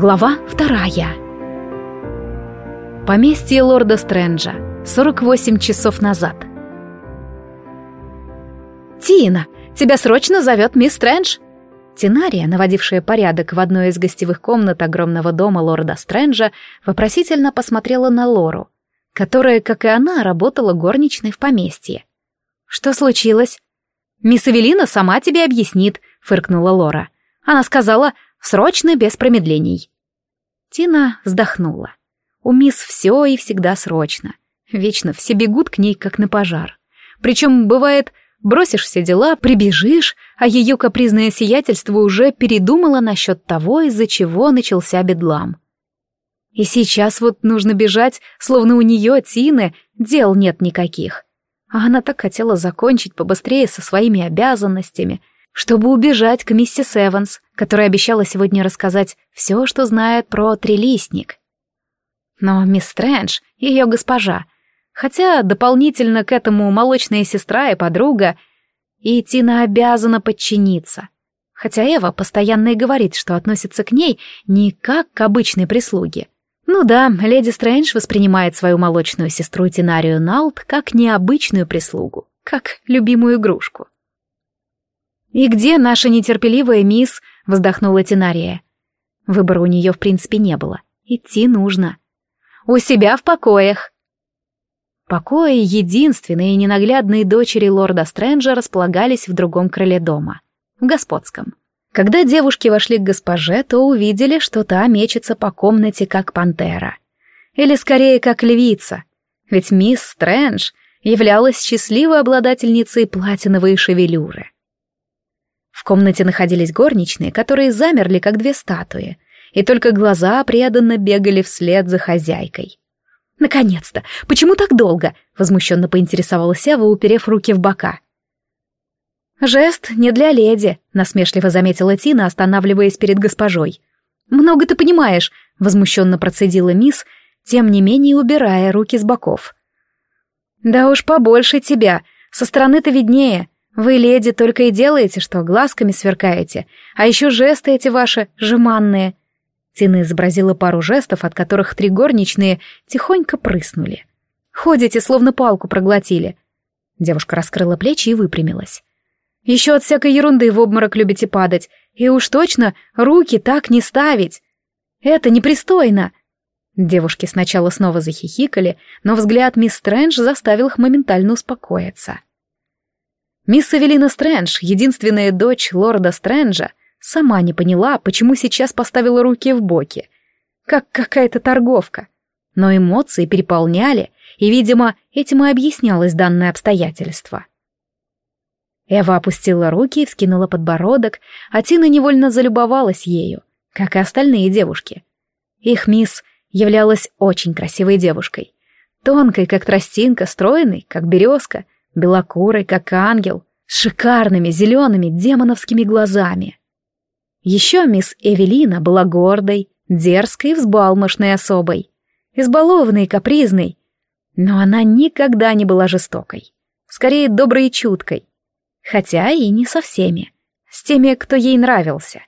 Глава вторая. Поместье лорда Стрэнджа. 48 часов назад. «Тина, тебя срочно зовет мисс Стрэндж!» Тинария, наводившая порядок в одной из гостевых комнат огромного дома лорда Стрэнджа, вопросительно посмотрела на Лору, которая, как и она, работала горничной в поместье. «Что случилось?» «Мисс Эвелина сама тебе объяснит», — фыркнула Лора. Она сказала, Срочно, без промедлений. Тина вздохнула. У мисс все и всегда срочно. Вечно все бегут к ней, как на пожар. Причем, бывает, бросишь все дела, прибежишь, а ее капризное сиятельство уже передумало насчет того, из-за чего начался бедлам. И сейчас вот нужно бежать, словно у нее, Тины, дел нет никаких. А она так хотела закончить побыстрее со своими обязанностями — чтобы убежать к миссис Эванс, которая обещала сегодня рассказать все, что знает про трилистник. Но мисс Стрэндж, ее госпожа, хотя дополнительно к этому молочная сестра и подруга, и Тина обязана подчиниться. Хотя Эва постоянно и говорит, что относится к ней не как к обычной прислуге. Ну да, леди Стрэндж воспринимает свою молочную сестру Тинарию Налт как необычную прислугу, как любимую игрушку. «И где наша нетерпеливая мисс?» — вздохнула Тинария. Выбора у нее, в принципе, не было. Идти нужно. «У себя в покоях!» Покои единственной и ненаглядной дочери лорда Стрэнджа располагались в другом крыле дома, в господском. Когда девушки вошли к госпоже, то увидели, что та мечется по комнате, как пантера. Или скорее, как львица. Ведь мисс Стрэндж являлась счастливой обладательницей платиновой шевелюры. Комнате находились горничные, которые замерли, как две статуи, и только глаза преданно бегали вслед за хозяйкой. «Наконец-то! Почему так долго?» — возмущенно поинтересовалась Эва, уперев руки в бока. «Жест не для леди», — насмешливо заметила Тина, останавливаясь перед госпожой. «Много ты понимаешь», — возмущенно процедила мисс, тем не менее убирая руки с боков. «Да уж побольше тебя, со стороны-то виднее», вы, леди, только и делаете, что глазками сверкаете, а еще жесты эти ваши жеманные». Тина изобразила пару жестов, от которых три горничные тихонько прыснули. «Ходите, словно палку проглотили». Девушка раскрыла плечи и выпрямилась. «Еще от всякой ерунды в обморок любите падать, и уж точно руки так не ставить. Это непристойно». Девушки сначала снова захихикали, но взгляд мисс Стрэндж заставил их моментально успокоиться. Мисс Эвелина Стрэндж, единственная дочь лорда Стрэнджа, сама не поняла, почему сейчас поставила руки в боки. Как какая-то торговка. Но эмоции переполняли, и, видимо, этим и объяснялось данное обстоятельство. Эва опустила руки и вскинула подбородок, а Тина невольно залюбовалась ею, как и остальные девушки. Их мисс являлась очень красивой девушкой. Тонкой, как тростинка, стройной, как березка — белокурой, как ангел, с шикарными зелеными демоновскими глазами. Еще мисс Эвелина была гордой, дерзкой и взбалмошной особой, избалованной и капризной, но она никогда не была жестокой, скорее доброй и чуткой, хотя и не со всеми, с теми, кто ей нравился.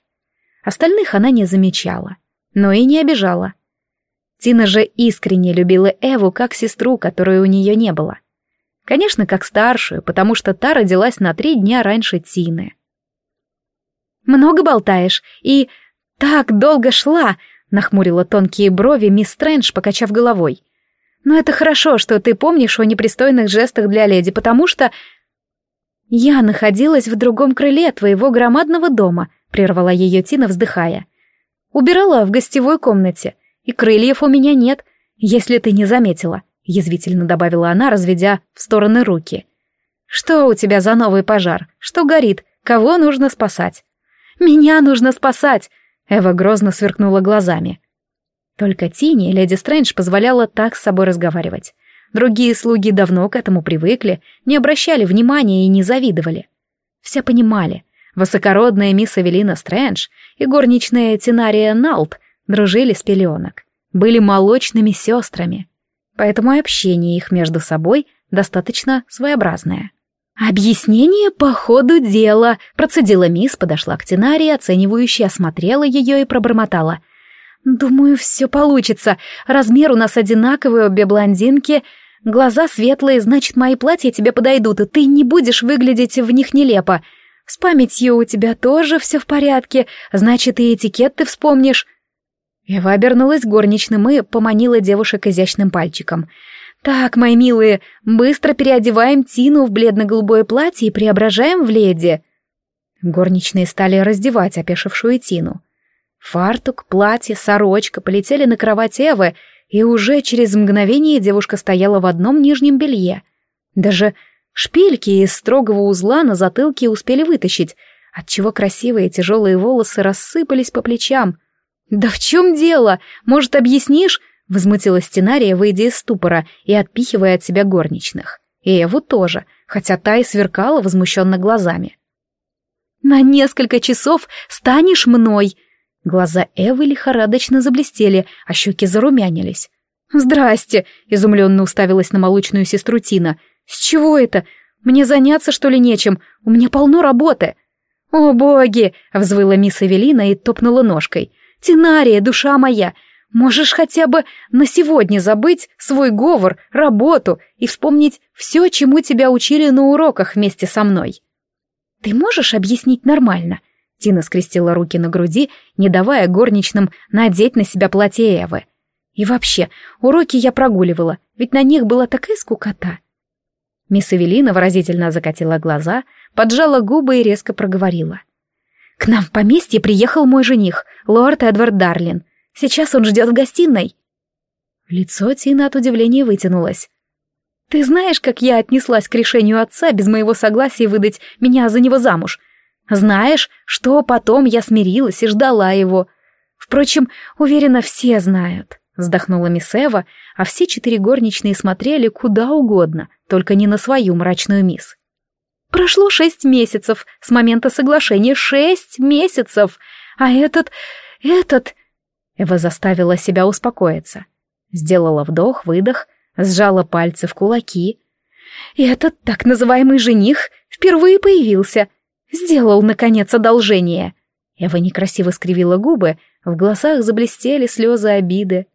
Остальных она не замечала, но и не обижала. Тина же искренне любила Эву как сестру, которой у нее не было — Конечно, как старшую, потому что та родилась на три дня раньше Тины. «Много болтаешь и так долго шла», — нахмурила тонкие брови мисс Стрэндж, покачав головой. «Но это хорошо, что ты помнишь о непристойных жестах для леди, потому что...» «Я находилась в другом крыле твоего громадного дома», — прервала ее Тина, вздыхая. «Убирала в гостевой комнате, и крыльев у меня нет, если ты не заметила язвительно добавила она, разведя в стороны руки. «Что у тебя за новый пожар? Что горит? Кого нужно спасать?» «Меня нужно спасать!» Эва грозно сверкнула глазами. Только Тине леди Стрэндж позволяла так с собой разговаривать. Другие слуги давно к этому привыкли, не обращали внимания и не завидовали. Все понимали, высокородная мисс Эвелина Стрэндж и горничная Тинария Налт дружили с пеленок, были молочными сестрами поэтому общение их между собой достаточно своеобразное. «Объяснение по ходу дела», — процедила мисс, подошла к Тинарии, оценивающе осмотрела ее и пробормотала. «Думаю, все получится. Размер у нас одинаковый, обе блондинки. Глаза светлые, значит, мои платья тебе подойдут, и ты не будешь выглядеть в них нелепо. С памятью у тебя тоже все в порядке, значит, и этикет ты вспомнишь». Эва обернулась горничным и поманила девушек изящным пальчиком. «Так, мои милые, быстро переодеваем Тину в бледно-голубое платье и преображаем в леди». Горничные стали раздевать опешившую Тину. Фартук, платье, сорочка полетели на кровать Эвы, и уже через мгновение девушка стояла в одном нижнем белье. Даже шпильки из строгого узла на затылке успели вытащить, отчего красивые тяжелые волосы рассыпались по плечам. «Да в чем дело? Может, объяснишь?» — возмутилась Тенария, выйдя из ступора и отпихивая от себя горничных. И Эву тоже, хотя та и сверкала возмущенно глазами. «На несколько часов станешь мной!» Глаза Эвы лихорадочно заблестели, а щеки зарумянились. «Здрасте!» — изумленно уставилась на молочную сестру Тина. «С чего это? Мне заняться, что ли, нечем? У меня полно работы!» «О, боги!» — взвыла мисс Эвелина и топнула ножкой. «Тинария, душа моя! Можешь хотя бы на сегодня забыть свой говор, работу и вспомнить все, чему тебя учили на уроках вместе со мной?» «Ты можешь объяснить нормально?» Тина скрестила руки на груди, не давая горничным надеть на себя платье Эвы. «И вообще, уроки я прогуливала, ведь на них была такая скукота». Мисс Эвелина выразительно закатила глаза, поджала губы и резко проговорила. «К нам в поместье приехал мой жених, лорд Эдвард Дарлин. Сейчас он ждет в гостиной». Лицо Тины от удивления вытянулось. Ты знаешь, как я отнеслась к решению отца без моего согласия выдать меня за него замуж? Знаешь, что потом я смирилась и ждала его? Впрочем, уверена, все знают. Вздохнула мисс Эва, а все четыре горничные смотрели куда угодно, только не на свою мрачную мисс. Прошло шесть месяцев с момента соглашения, шесть месяцев, а этот... этот... Эва заставила себя успокоиться. Сделала вдох-выдох, сжала пальцы в кулаки. И этот так называемый жених впервые появился. Сделал, наконец, одолжение. Эва некрасиво скривила губы, в глазах заблестели слезы обиды.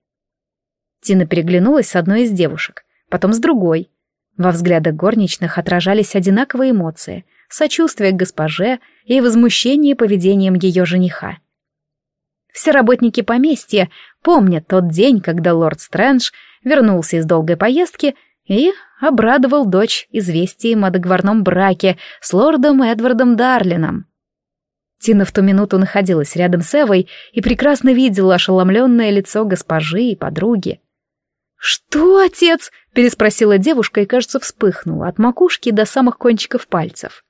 Тина переглянулась с одной из девушек, потом с другой. Во взглядах горничных отражались одинаковые эмоции — сочувствие к госпоже и возмущение поведением ее жениха. Все работники поместья помнят тот день, когда лорд Стрэндж вернулся из долгой поездки и обрадовал дочь известием о договорном браке с лордом Эдвардом Дарлином. Тина в ту минуту находилась рядом с Эвой и прекрасно видела ошеломленное лицо госпожи и подруги. «Что, отец?» — переспросила девушка и, кажется, вспыхнула от макушки до самых кончиков пальцев.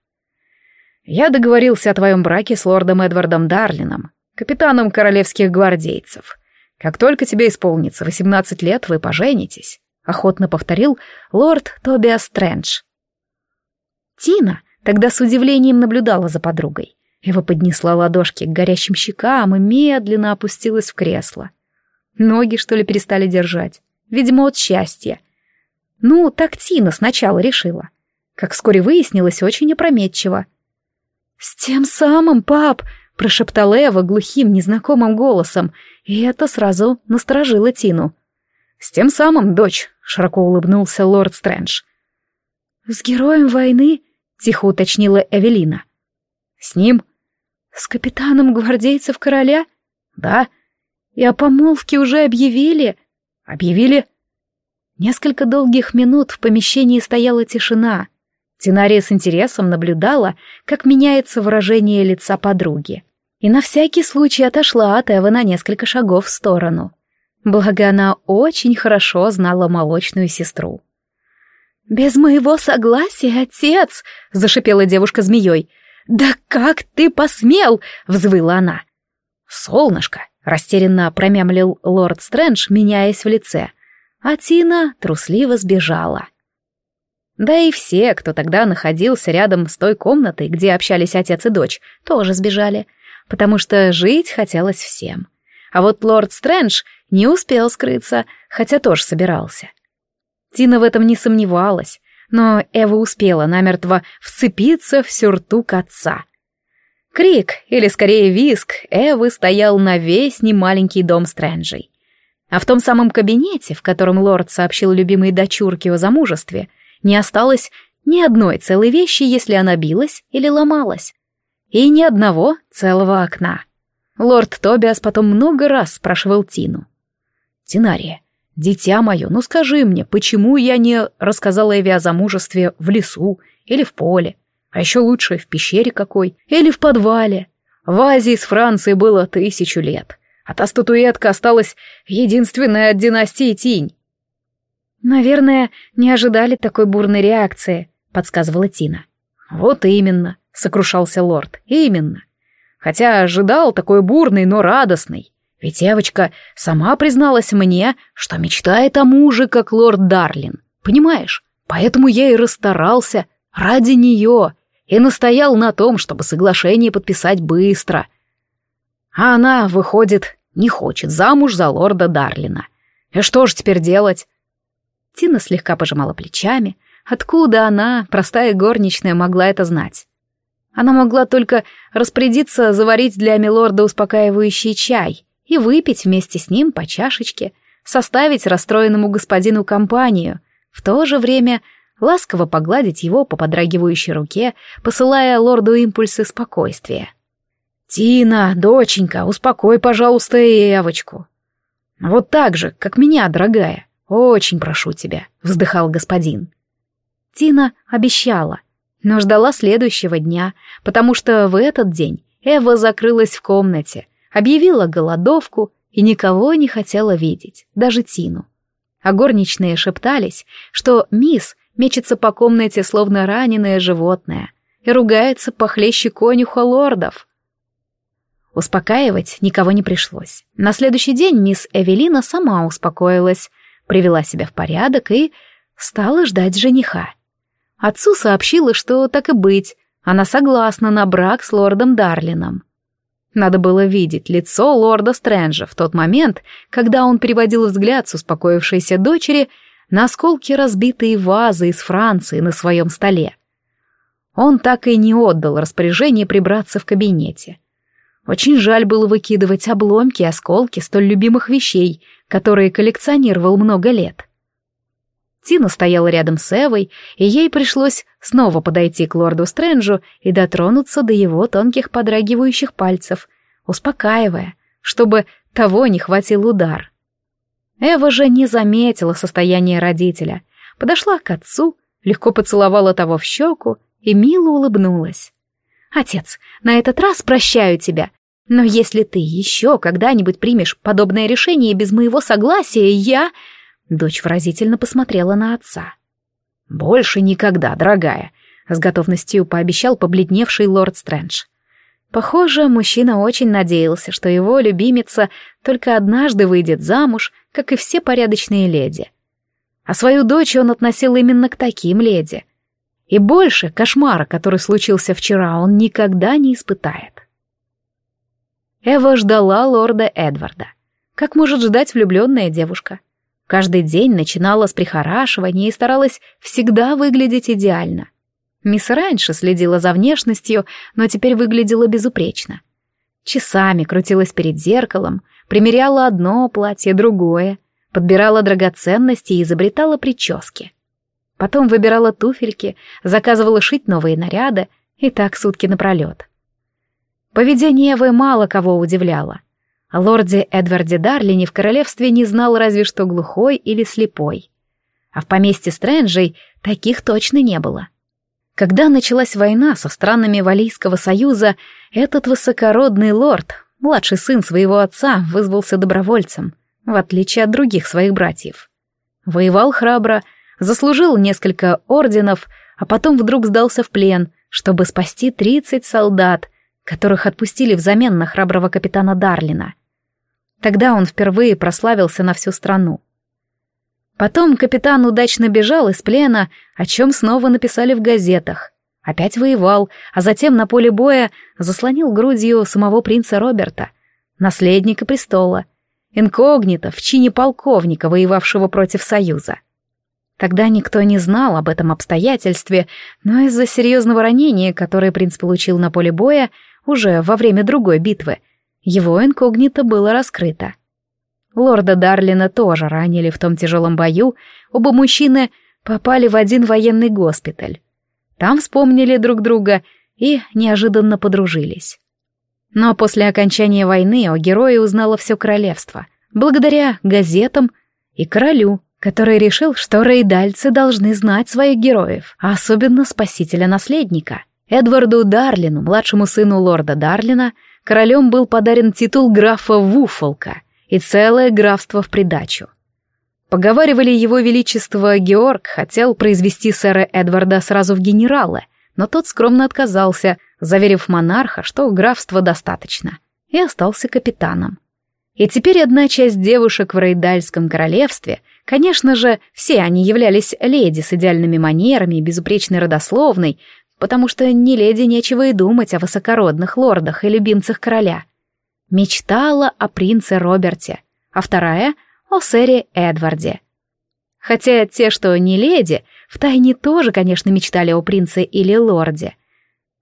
«Я договорился о твоем браке с лордом Эдвардом Дарлином, капитаном королевских гвардейцев. Как только тебе исполнится восемнадцать лет, вы поженитесь», — охотно повторил лорд Тобиас Стрэндж. Тина тогда с удивлением наблюдала за подругой. Эва поднесла ладошки к горящим щекам и медленно опустилась в кресло. Ноги, что ли, перестали держать? Видимо, от счастья. Ну, так Тина сначала решила. Как вскоре выяснилось, очень опрометчиво. «С тем самым, пап!» — прошептала Эва глухим, незнакомым голосом, и это сразу насторожило Тину. «С тем самым, дочь», — широко улыбнулся лорд Стрэндж. «С героем войны?» — тихо уточнила Эвелина. «С ним?» «С капитаном гвардейцев короля?» «Да». «И о помолвке уже объявили?» «Объявили». Несколько долгих минут в помещении стояла тишина. Тинария с интересом наблюдала, как меняется выражение лица подруги. И на всякий случай отошла от Эвы на несколько шагов в сторону. Благо она очень хорошо знала молочную сестру. «Без моего согласия, отец!» — зашипела девушка змеей. «Да как ты посмел!» — взвыла она. «Солнышко!» — растерянно промямлил лорд Стрэндж, меняясь в лице. А Тина трусливо сбежала. Да и все, кто тогда находился рядом с той комнатой, где общались отец и дочь, тоже сбежали, потому что жить хотелось всем. А вот лорд Стрэндж не успел скрыться, хотя тоже собирался. Тина в этом не сомневалась, но Эва успела намертво вцепиться в сюртук отца. Крик, или скорее виск, Эвы стоял на весь немаленький дом Стрэнджей. А в том самом кабинете, в котором лорд сообщил любимой дочурке о замужестве, не осталось ни одной целой вещи, если она билась или ломалась. И ни одного целого окна. Лорд Тобиас потом много раз спрашивал Тину. «Тинария, дитя мое, ну скажи мне, почему я не рассказала Эви о замужестве в лесу или в поле, а еще лучше в пещере какой, или в подвале? В Азии с Францией было тысячу лет, а та статуэтка осталась единственная от династии Тинь». «Наверное, не ожидали такой бурной реакции», — подсказывала Тина. «Вот именно», — сокрушался лорд, — «именно хотя ожидал такой бурный, но радостный. Ведь девочка сама призналась мне, что мечтает о муже, как лорд Дарлин. Понимаешь? Поэтому я и расстарался ради нее и настоял на том, чтобы соглашение подписать быстро. А она, выходит, не хочет замуж за лорда Дарлина. И что же теперь делать? Тина слегка пожимала плечами. Откуда она, простая горничная, могла это знать? Она могла только распорядиться заварить для милорда успокаивающий чай и выпить вместе с ним по чашечке, составить расстроенному господину компанию, в то же время ласково погладить его по подрагивающей руке, посылая лорду импульсы спокойствия. «Тина, доченька, успокой, пожалуйста, Эвочку. Вот так же, как меня, дорогая. Очень прошу тебя», — вздыхал господин. Тина обещала, но ждала следующего дня, потому что в этот день Эва закрылась в комнате, объявила голодовку и никого не хотела видеть, даже Тину. А горничные шептались, что мисс мечется по комнате, словно раненое животное, и ругается похлеще конюха лордов. Успокаивать никого не пришлось. На следующий день мисс Эвелина сама успокоилась, привела себя в порядок и стала ждать жениха. Отцу сообщила, что так и быть, она согласна на брак с лордом Дарлином. Надо было видеть лицо лорда Стрэнджа в тот момент, когда он переводил взгляд с успокоившейся дочери на осколки разбитой вазы из Франции на своем столе. Он так и не отдал распоряжение прибраться в кабинете. Очень жаль было выкидывать обломки и осколки столь любимых вещей, которые коллекционировал много лет. Тина стояла рядом с Эвой, и ей пришлось снова подойти к лорду Стрэнджу и дотронуться до его тонких подрагивающих пальцев, успокаивая, чтобы того не хватил удар. Эва же не заметила состояние родителя, подошла к отцу, легко поцеловала того в щеку и мило улыбнулась. «Отец, на этот раз прощаю тебя, но если ты еще когда-нибудь примешь подобное решение без моего согласия, я...» Дочь выразительно посмотрела на отца. «Больше никогда, дорогая», — с готовностью пообещал побледневший лорд Стрэндж. Похоже, мужчина очень надеялся, что его любимица только однажды выйдет замуж, как и все порядочные леди. А свою дочь он относил именно к таким леди. И больше кошмара, который случился вчера, он никогда не испытает. Эва ждала лорда Эдварда. Как может ждать влюбленная девушка? Каждый день начинала с прихорашивания и старалась всегда выглядеть идеально. Мисс раньше следила за внешностью, но теперь выглядела безупречно. Часами крутилась перед зеркалом, примеряла одно платье, другое, подбирала драгоценности и изобретала прически. Потом выбирала туфельки, заказывала шить новые наряды, и так сутки напролет. Поведение Эвы мало кого удивляло. О лорде Эдварде Дарлине в королевстве не знал разве что глухой или слепой. А в поместье Стрэнджей таких точно не было. Когда началась война со странами Валийского союза, этот высокородный лорд, младший сын своего отца, вызвался добровольцем, в отличие от других своих братьев. Воевал храбро, заслужил несколько орденов, а потом вдруг сдался в плен, чтобы спасти 30 солдат, которых отпустили взамен на храброго капитана Дарлина — Тогда он впервые прославился на всю страну. Потом капитан удачно бежал из плена, о чем снова написали в газетах. Опять воевал, а затем на поле боя заслонил грудью самого принца Роберта, наследника престола, инкогнито в чине полковника, воевавшего против Союза. Тогда никто не знал об этом обстоятельстве, но из-за серьезного ранения, которое принц получил на поле боя, уже во время другой битвы, его инкогнито было раскрыто. Лорда Дарлина тоже ранили в том тяжелом бою, оба мужчины попали в один военный госпиталь. Там вспомнили друг друга и неожиданно подружились. Но после окончания войны о герое узнало все королевство, благодаря газетам и королю, который решил, что рейдальцы должны знать своих героев, а особенно спасителя-наследника. Эдварду Дарлину, младшему сыну лорда Дарлина, королем был подарен титул графа Вуфолка и целое графство в придачу. Поговаривали, его величество Георг хотел произвести сэра Эдварда сразу в генералы, но тот скромно отказался, заверив монарха, что графства достаточно, и остался капитаном. И теперь одна часть девушек в Рейдальском королевстве, конечно же, все они являлись леди с идеальными манерами и безупречной родословной, потому что не леди нечего и думать о высокородных лордах и любимцах короля. Мечтала о принце Роберте, а вторая — о сэре Эдварде. Хотя те, что не леди, втайне тоже, конечно, мечтали о принце или лорде.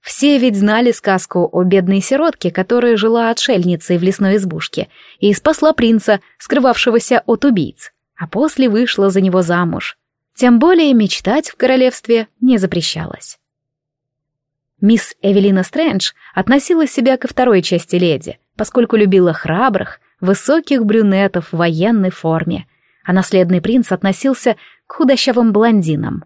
Все ведь знали сказку о бедной сиротке, которая жила отшельницей в лесной избушке и спасла принца, скрывавшегося от убийц, а после вышла за него замуж. Тем более мечтать в королевстве не запрещалось. Мисс Эвелина Стрэндж относила себя ко второй части леди, поскольку любила храбрых, высоких брюнетов в военной форме, а наследный принц относился к худощавым блондинам.